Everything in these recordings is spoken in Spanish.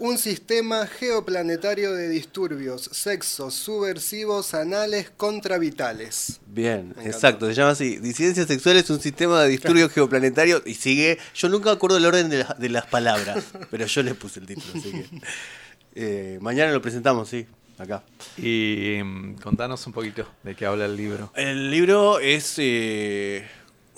Un sistema geoplanetario de disturbios, sexos, subversivos, anales, contravitales. Bien, exacto, se llama así. Disidencia sexual es un sistema de disturbios geoplanetario y sigue. Yo nunca acuerdo el orden de, de, las palabras, pero yo le puse el título, así que. Eh, mañana lo presentamos, sí, acá. Y mm, contanos un poquito de qué habla el libro. El libro es. Eh,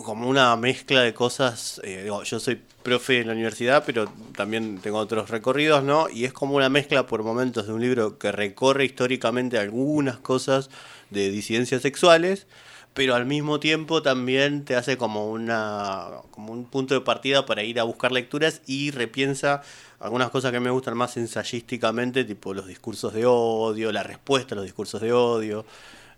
como una mezcla de cosas. Eh, yo soy profe en la universidad, pero también tengo otros recorridos, ¿no? Y es como una mezcla por momentos de un libro que recorre históricamente algunas cosas de disidencias sexuales, pero al mismo tiempo también te hace como una como un punto de partida para ir a buscar lecturas y repiensa algunas cosas que me gustan más ensayísticamente, tipo los discursos de odio, la respuesta a los discursos de odio.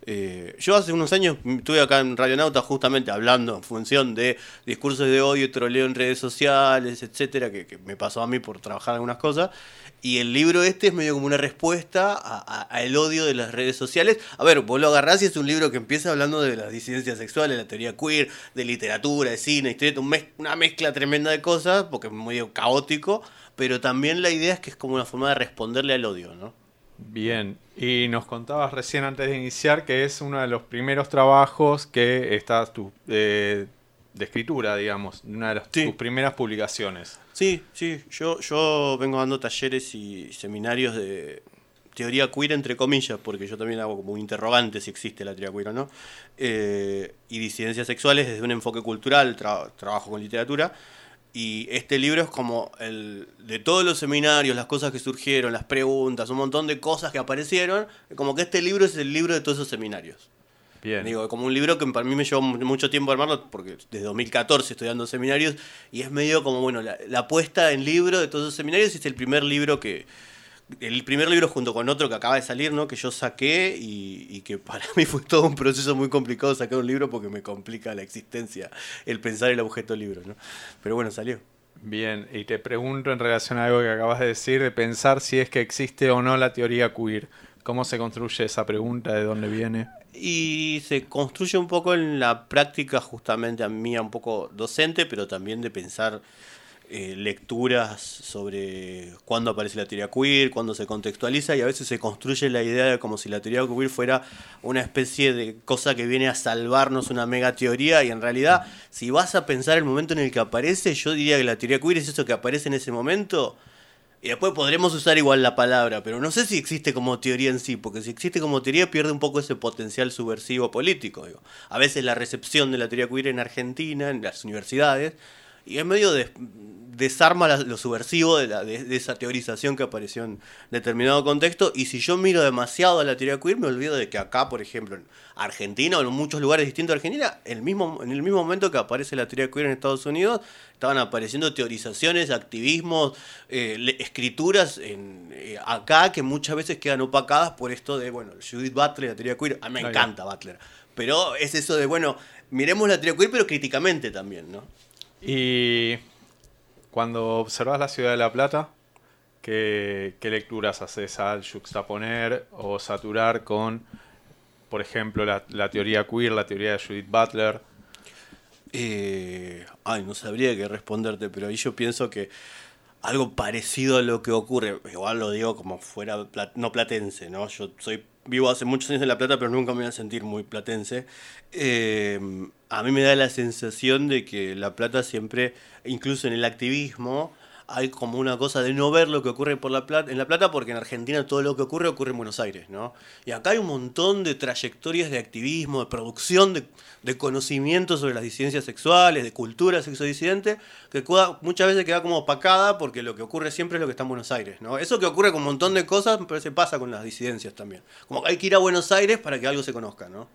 Eh, yo hace unos años estuve acá en Radionauta justamente hablando en función de discursos de odio, troleo en redes sociales, etcétera, que, me pasó a mí por trabajar algunas cosas. Y el libro este es medio como una respuesta al odio de las redes sociales. A ver, vos lo agarrás y es un libro que empieza hablando de las disidencias sexuales, la teoría queer, de literatura, de cine, historia, una mezcla tremenda de cosas, porque es medio caótico, pero también la idea es que es como una forma de responderle al odio, ¿no? Bien, y nos contabas recién antes de iniciar que es uno de los primeros trabajos que estás tu, eh, de escritura, digamos, una de tus primeras publicaciones. Sí, sí, yo, yo vengo dando talleres y seminarios de teoría queer entre comillas, porque yo también hago como un interrogante si existe la teoría queer o no, eh, y disidencias sexuales desde un enfoque cultural, trabajo con literatura. Y este libro es como el de todos los seminarios, las cosas que surgieron, las preguntas, un montón de cosas que aparecieron, como que este libro es el libro de todos esos seminarios. Bien. Digo, como un libro que para mí me llevó mucho tiempo armarlo, porque desde 2014 estoy dando seminarios, y es medio como, bueno, la, la puesta en libro de todos esos seminarios, y es el primer libro que, el primer libro junto con otro que acaba de salir, ¿no? Que yo saqué y, que para mí fue todo un proceso muy complicado sacar un libro porque me complica la existencia el pensar el objeto libro, ¿no? Pero bueno, salió. Bien, y te pregunto en relación a algo que acabas de decir, de pensar si es que existe o no la teoría queer. ¿Cómo se construye esa pregunta? ¿De dónde viene? Y se construye un poco en la práctica justamente a mí, un poco docente, pero también de pensar eh, lecturas sobre cuándo aparece la teoría queer, cuándo se contextualiza y a veces se construye la idea de como si la teoría queer fuera una especie de cosa que viene a salvarnos una mega teoría y en realidad si vas a pensar el momento en el que aparece, yo diría que la teoría queer es eso que aparece en ese momento. Y después podremos usar igual la palabra, pero no sé si existe como teoría en sí, porque si existe como teoría pierde un poco ese potencial subversivo político. Digo. A veces la recepción de la teoría queer en Argentina, en las universidades, y es medio de, desarma lo subversivo de, la, de, esa teorización que apareció en determinado contexto. Y si yo miro demasiado a la teoría queer, me olvido de que acá, por ejemplo, en Argentina o en muchos lugares distintos de Argentina, el mismo, en el mismo momento que aparece la teoría queer en Estados Unidos, estaban apareciendo teorizaciones, activismos, eh, escrituras en, eh, acá que muchas veces quedan opacadas por esto de, bueno, Judith Butler, la teoría queer. A mí me encanta Butler. Pero es eso de, bueno, miremos la teoría queer, pero críticamente también, ¿no? Y cuando observas la ciudad de La Plata, ¿qué, lecturas haces al juxtaponer o saturar con, por ejemplo, la, teoría queer, la teoría de Judith Butler? Eh, ay, no sabría qué responderte, pero ahí yo pienso que algo parecido a lo que ocurre, igual lo digo como fuera no platense, ¿no? Yo soy vivo hace muchos años en La Plata, pero nunca me voy a sentir muy platense. Eh, a mí me da la sensación de que La Plata siempre, incluso en el activismo, hay como una cosa de no ver lo que ocurre en La Plata, porque en Argentina todo lo que ocurre ocurre en Buenos Aires, ¿no? Y acá hay un montón de trayectorias de activismo, de producción de, de conocimiento sobre las disidencias sexuales, de cultura sexodisidente, que muchas veces queda como opacada porque lo que ocurre siempre es lo que está en Buenos Aires, ¿no? Eso que ocurre con un montón de cosas, pero se pasa con las disidencias también. Como que hay que ir a Buenos Aires para que algo se conozca, ¿no?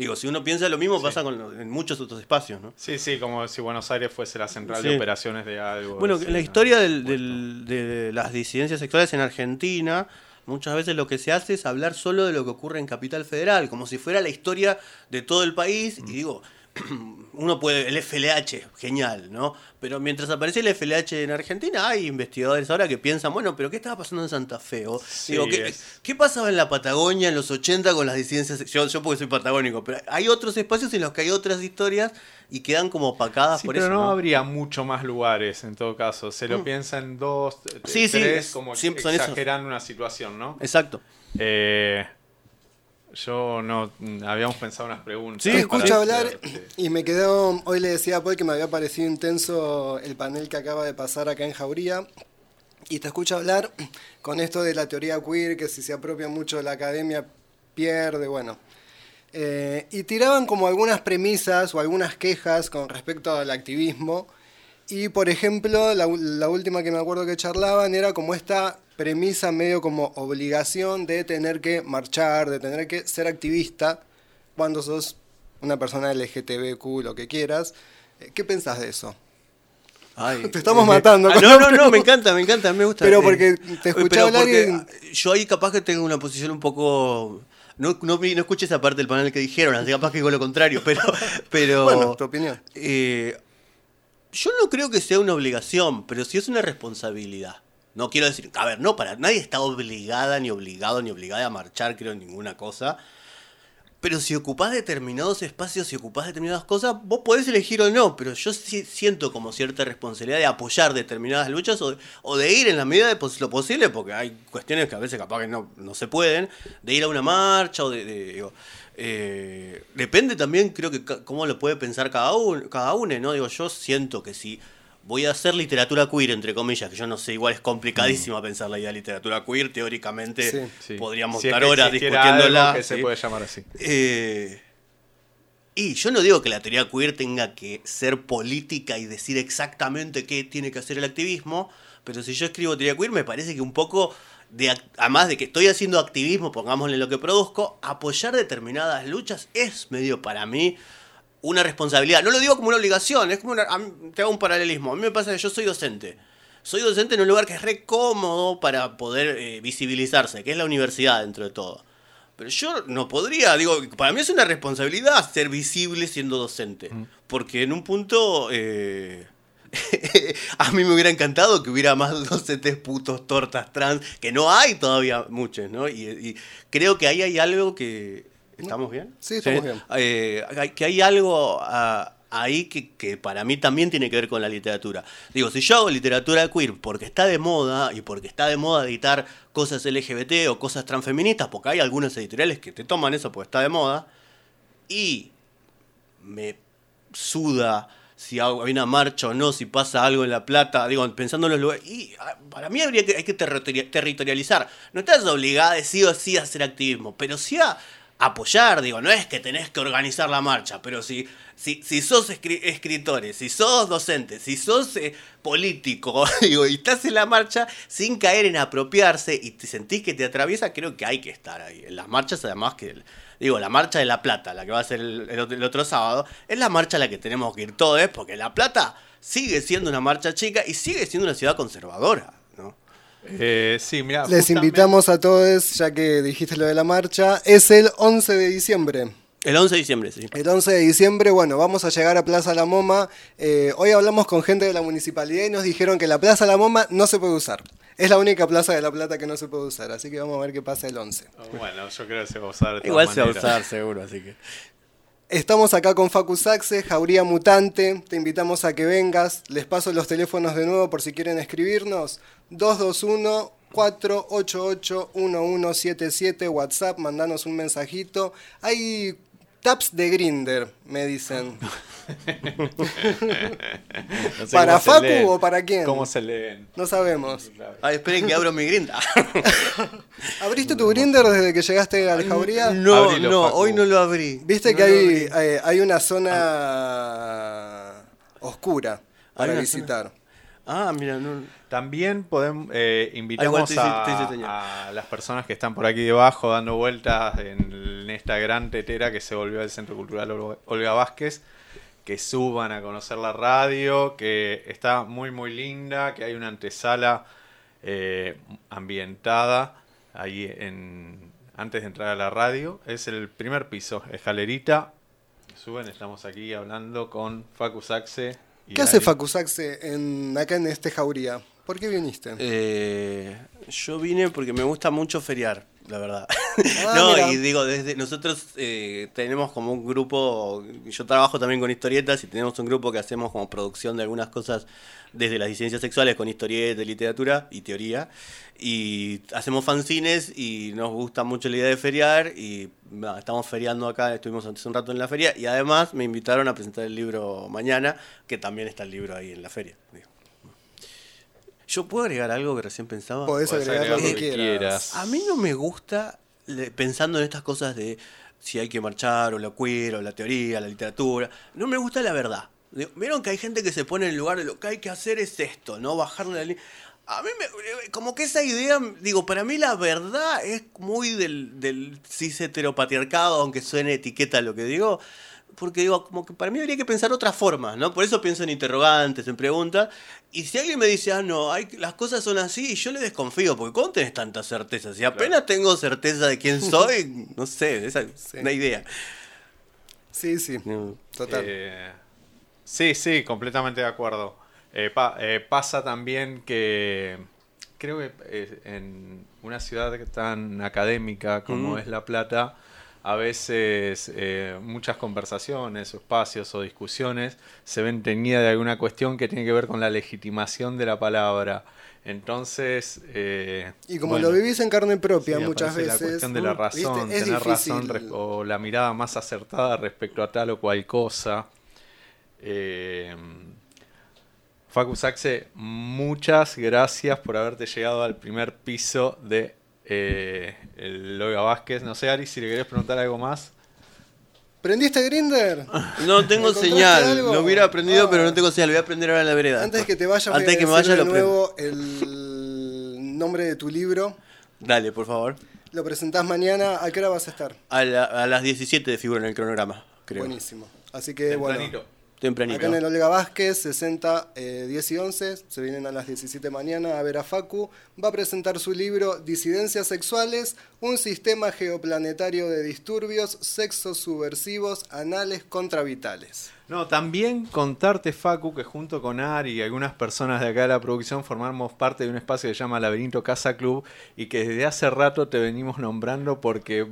Digo, si uno piensa lo mismo, pasa con, en muchos otros espacios, ¿no? Sí, sí, como si Buenos Aires fuese la central de operaciones de algo. Bueno, en la historia de las disidencias sexuales en Argentina, muchas veces lo que se hace es hablar solo de lo que ocurre en Capital Federal, como si fuera la historia de todo el país. Y mm. digo, uno puede, el FLH, genial, ¿no? Pero mientras aparece el FLH en Argentina, hay investigadores ahora que piensan, bueno, pero ¿qué estaba pasando en Santa Fe? O, Sí, digo, ¿qué, qué pasaba en la Patagonia en los 80 con las disidencias? Yo, yo porque soy patagónico, pero hay otros espacios en los que hay otras historias y quedan como opacadas Sí, por pero eso. no, ¿no? habría mucho más lugares en todo caso. Se lo Mm. piensa en dos, Sí, sí, tres, es- como son esos. exagerando una situación, ¿no? Exacto. Eh, yo no habíamos pensado unas preguntas. Sí, escucho hablar hacerte. y me quedó, hoy le decía a Paul que me había parecido intenso el panel que acaba de pasar acá en Jauría. Y te escucho hablar con esto de la teoría queer, que si se apropia mucho de la academia pierde, bueno. Eh, y tiraban como algunas premisas o algunas quejas con respecto al activismo. Y por ejemplo, la última que me acuerdo que charlaban era como esta premisa medio como obligación de tener que marchar, de tener que ser activista cuando sos una persona LGTBQ, lo que quieras. Eh, ¿Qué pensás de eso? Ay, Te estamos eh, matando ah, no, no, no, me encanta, me encanta, me gusta. Pero eh, porque te escuché pero hablar porque Yo ahí capaz que tengo una posición un poco... No, no, no escuché esa parte del panel que dijeron, así capaz que digo lo contrario, pero... pero Bueno, tu opinión. eh, yo no creo que sea una obligación, pero sí es una responsabilidad. No quiero decir, a ver, no, para nadie está obligada, ni obligado, ni obligada a marchar, creo, ninguna cosa. Pero si ocupás determinados espacios, si ocupás determinadas cosas, vos podés elegir o no, pero yo sí siento como cierta responsabilidad de apoyar determinadas luchas o de, ir en la medida de lo posible, porque hay cuestiones que a veces capaz que no, no se pueden, de ir a una marcha o de... eh, depende también, creo que cómo lo puede pensar cada uno, cada uno, ¿no? Digo, yo siento que si voy a hacer literatura queer, entre comillas, que yo no sé, igual es complicadísima pensar la idea de literatura queer, teóricamente Sí. Sí. podríamos Si es estar que horas discutiéndola. que se puede llamar así. Eh, y yo no digo que la teoría queer tenga que ser política y decir exactamente qué tiene que hacer el activismo, pero si yo escribo teoría queer me parece que un poco, de, además de que estoy haciendo activismo, pongámosle lo que produzco, apoyar determinadas luchas es medio para mí una responsabilidad. No lo digo como una obligación, es como una, mí- te hago un paralelismo. A mí me pasa que yo soy docente. Soy docente en un lugar que es re cómodo para poder eh, visibilizarse, que es la universidad dentro de todo. Pero yo no podría, digo, para mí es una responsabilidad ser visible siendo docente. Porque en un punto eh, a mí me hubiera encantado que hubiera más docentes putos, tortas, trans, que no hay todavía muchos, ¿no? Y, y creo que ahí hay algo que... ¿Estamos bien? Sí, estamos bien. Eh, hay- que hay algo ah, ahí que, que para mí también tiene que ver con la literatura. Digo, si yo hago literatura queer porque está de moda y porque está de moda editar cosas LGBT o cosas transfeministas, porque hay algunas editoriales que te toman eso porque está de moda, y me suda si hago- hay una marcha o no, si pasa algo en La Plata, digo, pensando en los lugares. Y ah, para mí habría que, hay que territori- territorializar. No estás obligada de sí o sí a hacer activismo, pero sí a apoyar, digo, no es que tenés que organizar la marcha, pero si, si, si sos escri- escritores, si sos docentes, si sos eh, político, digo, y estás en la marcha sin caer en apropiarse y te sentís que te atraviesa, creo que hay que estar ahí. En las marchas, además que, digo, la marcha de La Plata, la que va a ser el, el otro- sábado, es la marcha a la que tenemos que ir todos, porque La Plata sigue siendo una marcha chica y sigue siendo una ciudad conservadora. Eh, sí, mira. Les invitamos a todos, ya que dijiste lo de la marcha, es el 11 de diciembre. El 11 de diciembre, sí. El 11 de diciembre, bueno, vamos a llegar a Plaza La Moma. Eh, hoy hablamos con gente de la municipalidad y nos dijeron que la Plaza La Moma no se puede usar. Es la única plaza de La Plata que no se puede usar, así que vamos a ver qué pasa el 11. Bueno, yo creo que se va a usar. de Igual se va a usar seguro, así que... Estamos acá con Facu Saxe, Jauría Mutante. Te invitamos a que vengas. Les paso los teléfonos de nuevo por si quieren escribirnos. 221 488 1177 WhatsApp, mandanos un mensajito. Hay taps de Grinder, me dicen. No sé ¿Para Facu leen. o para quién? ¿Cómo se leen? No sabemos. Ay, esperen que abro mi grinda. ¿Abriste tu Grinder desde que llegaste al Jauría? No, Abrilo, no, Facu. hoy no lo abrí. Viste No que hay, eh, hay una zona oscura para visitar. Ah, mira, no... También podemos, eh, invitamos te hice- a, te hice señal. a las personas que están por aquí debajo dando vueltas en, en esta gran tetera que se volvió el Centro Cultural Olga- Olga Vázquez, que suban a conocer la radio, que está muy muy linda, que hay una antesala eh, ambientada ahí en, antes de entrar a la radio. Es el primer piso, escalerita, suben, estamos aquí hablando con Facu Saxe. ¿Qué hace Ari. Facu Saxe en, acá en este Jauría? ¿Por qué viniste? Eh, yo vine porque me gusta mucho feriar, la verdad. Ah, no, mira. y digo, desde nosotros eh, tenemos como un grupo, yo trabajo también con historietas y tenemos un grupo que hacemos como producción de algunas cosas desde las disidencias sexuales con historietas, literatura y teoría. Y hacemos fanzines y nos gusta mucho la idea de feriar y estamos feriando acá, estuvimos antes un rato en la feria y además me invitaron a presentar el libro mañana, que también está el libro ahí en la feria. digo. ¿Yo puedo agregar algo que recién pensaba? Podés Podés agregar lo agregar que lo que quieras. quieras. A mí no me gusta, pensando en estas cosas de si hay que marchar, o la queer, o la teoría, la literatura, no me gusta la verdad. Vieron que hay gente que se pone en el lugar de lo que hay que hacer es esto, no bajarle la línea. A mí me, como que esa idea, digo, para mí la verdad es muy del, del cis heteropatriarcado, aunque suene etiqueta lo que digo, porque digo, como que para mí habría que pensar otras formas, ¿no? Por eso pienso en interrogantes, en preguntas. Y si alguien me dice, ah, no, hay, las cosas son así, yo le desconfío, porque ¿cómo tenés tanta certeza? Si apenas tengo certeza de quién soy, no sé, esa es Sí. una idea. Sí, sí, No. total. Eh, sí, sí, completamente de acuerdo. Eh, pa- eh, pasa también que creo que eh, en una ciudad tan académica como Mm. es La Plata, a veces eh, muchas conversaciones espacios o discusiones se ven teñidas de alguna cuestión que tiene que ver con la legitimación de la palabra. Entonces, eh, y como bueno, lo vivís en carne propia Sí, muchas veces. La cuestión de la ¿viste? razón, Es tener razón difícil. o la mirada más acertada respecto a tal o cual cosa. Eh, Facu Saxe, muchas gracias por haberte llegado al primer piso de eh, el Loga Vázquez. No sé, Ari, si le querés preguntar algo más. ¿Prendiste Grinder? No tengo ¿Encontraste señal, algo? lo hubiera aprendido, Ah. pero no tengo señal, lo voy a aprender ahora en la vereda. Antes que te vayas, voy Antes a de que me vaya, de lo nuevo el nombre de tu libro. Dale, por favor. Lo presentás mañana. ¿A qué hora vas a estar? A, la- a las 17 de figura en el cronograma, creo. Buenísimo. Así que bueno. Tempranito. Tempranito. Acá en el Olga Vázquez, 60, eh, 10 y 11, se vienen a las 17 mañana a ver a Facu. Va a presentar su libro Disidencias Sexuales, un sistema geoplanetario de disturbios, sexos subversivos, anales contravitales. No, también contarte, Facu, que junto con Ari y algunas personas de acá de la producción formamos parte de un espacio que se llama Laberinto Casa Club y que desde hace rato te venimos nombrando porque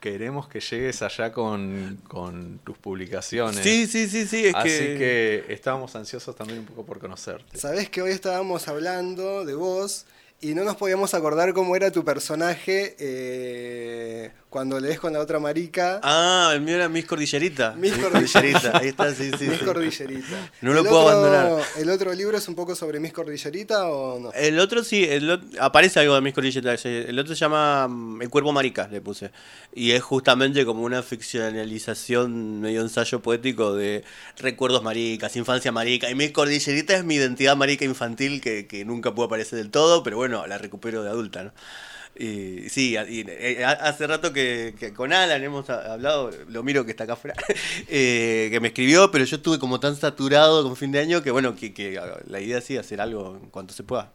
queremos que llegues allá con, con tus publicaciones. Sí, sí, sí, sí, es Así que... que... estábamos ansiosos también un poco por conocerte. Sabés que hoy estábamos hablando de vos y no nos podíamos acordar cómo era tu personaje eh, cuando lees con la otra marica. Ah, el mío era Miss Cordillerita. Miss Cordillerita. Ahí está, sí, sí. Miss sí. Cordillerita. No lo ¿El puedo otro- abandonar. ¿El otro libro es un poco sobre Miss Cordillerita o no? El otro sí, el aparece algo de Miss Cordillera. sí. El otro se llama mm, El cuerpo marica, le puse. Y es justamente como una ficcionalización, medio ensayo poético de recuerdos maricas, infancia marica. Y Miss Cordillerita es mi identidad marica infantil que, que nunca pudo aparecer del todo, pero bueno, la recupero de adulta, ¿no? Y sí, a- y, eh, a- hace rato que, con Alan hemos hablado, lo miro que está acá afuera, eh, que me escribió, pero yo estuve como tan saturado con fin de año que bueno, que, que la idea sí hacer algo en cuanto se pueda.